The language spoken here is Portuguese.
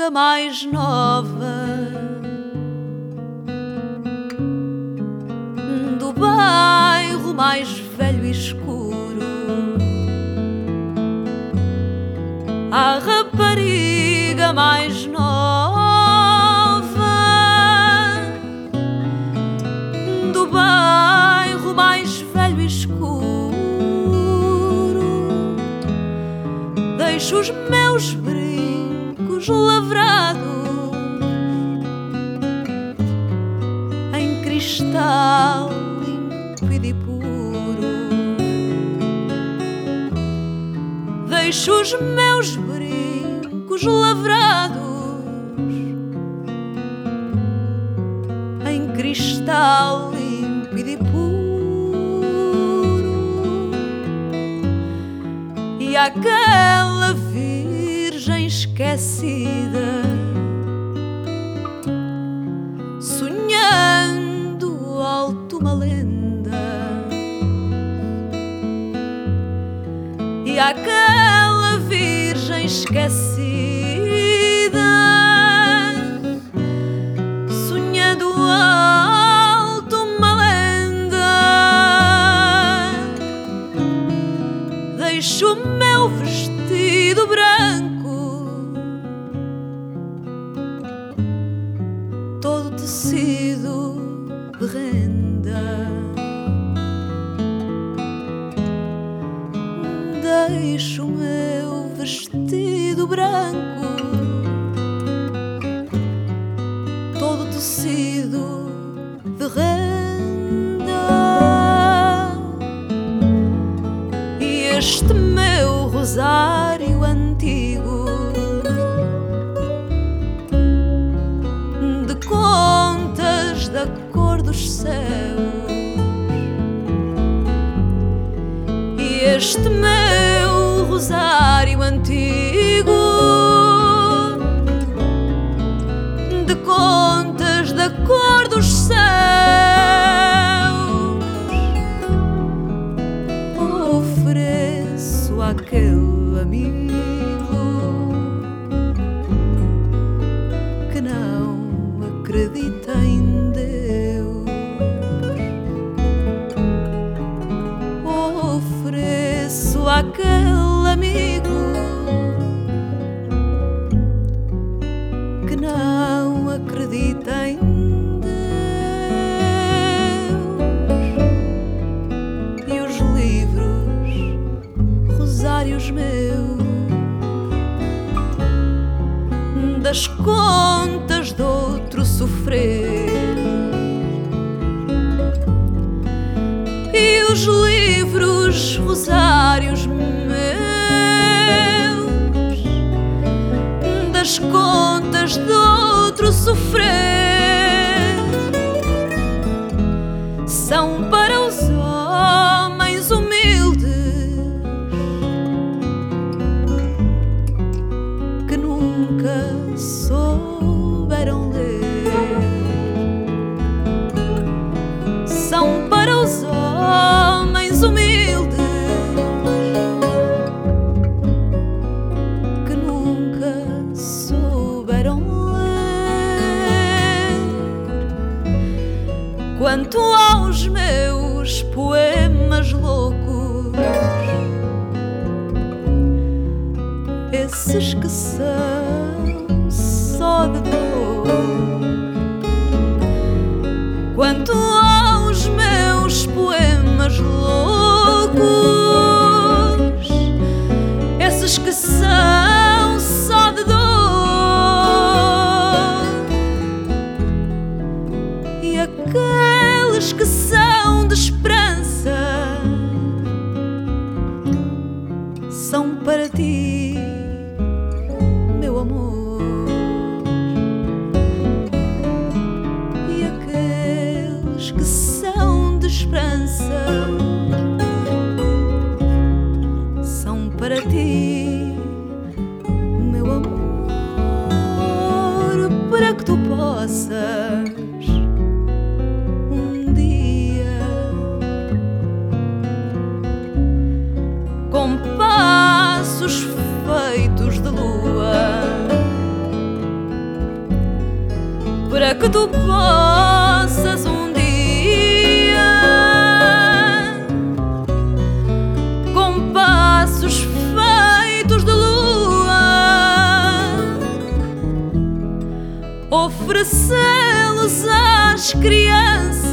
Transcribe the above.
rapariga mais nova do bairro mais velho e escuro. A rapariga mais nova do bairro mais velho e escuro. Deixo os meus brincos lavrados em cristal límpido e puro. Deixo os meus brincos lavrados em cristal límpido e puro. E aquela esquecida sonhando alto uma lenda. E aquela virgem esquecida sonhando alto uma lenda deixo tecido de renda. Deixo o meu vestido branco, todo tecido de renda. E este meu rosário céus. E este meu rosário antigo de contas da cor dos céus. Ofereço àquele amigo que não acredita em Àquele amigo que não acredita em Deus. E os livros, rosários meus das contas de outro sofrer. E os livros, rosários meus, das contas de outro sofrer, são para esses que são só de dor. Quanto aos meus poemas loucos, esses que são só de dor. E aqueles que são de para que tu possas um dia com passos feitos de lua para que tu possas abracemos as crianças.